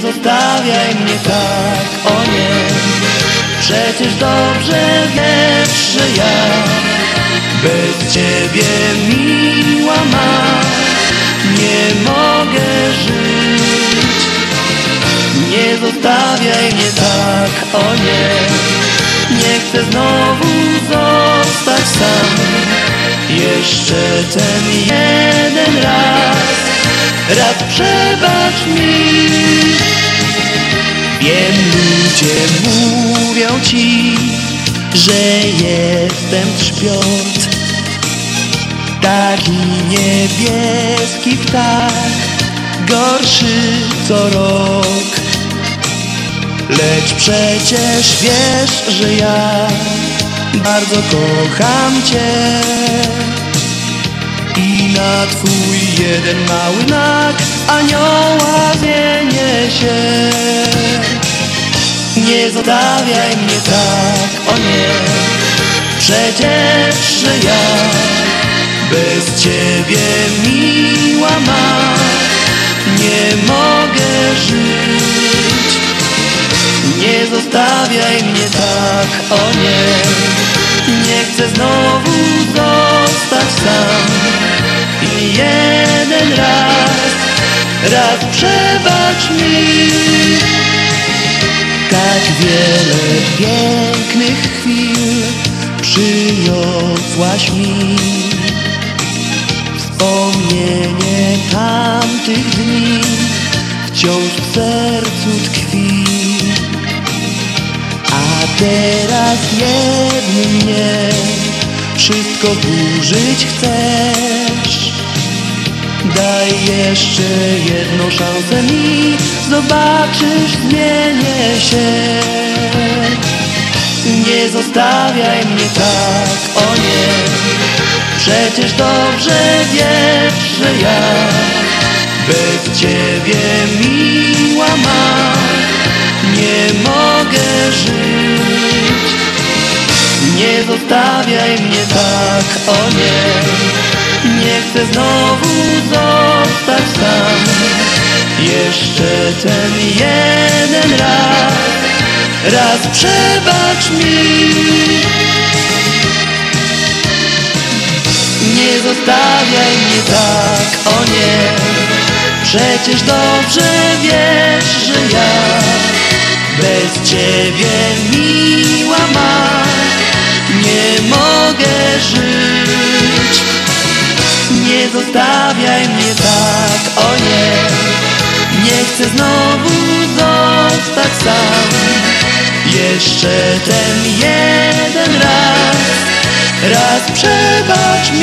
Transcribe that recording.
zostawiaj mnie tak, o nie. Przecież dobrze wiesz, że ja Bez ciebie miła ma. Nie mogę żyć. Nie zostawiaj mnie tak, o nie. Nie chcę znowu zostać sam. Jeszcze ten jeden raz. Raz przebacz mi ludzie mówią ci Że jestem trzpiot Taki niebieski ptak Gorszy co rok. Lecz przecież wiesz, że ja Bardzo kocham Cię. I na twój jeden mały nak anioła zmienię się Nie zostawiaj mnie tak, o nie. Przecież, ja bez ciebie miła ma. Nie mogę żyć. Nie zostawiaj mnie tak, o nie. Nie chcę znowu zostać sam. I jeden raz, raz przebacz mi Tak wiele pięknych chwil przyniosłaś mi. Wspomnienie tamtych dni wciąż w sercu tkwi. A teraz jednym mnie wszystko burzyć chcesz Daj jeszcze jedną szansę mi. Zobaczysz, zmienię się. Nie zostawiaj mnie tak, o nie. Przecież dobrze wiesz, że ja Bez ciebie miła ma. Nie mogę żyć. Nie zostawiaj mnie tak, o nie nie chcę znowu zostać sam Jeszcze ten jeden raz. Raz przebacz mi. Nie zostawiaj mnie tak, o nie. Przecież dobrze wiesz, że ja Bez ciebie miła Znowu zostać sam. Jeszcze ten jeden raz Raz przebacz mi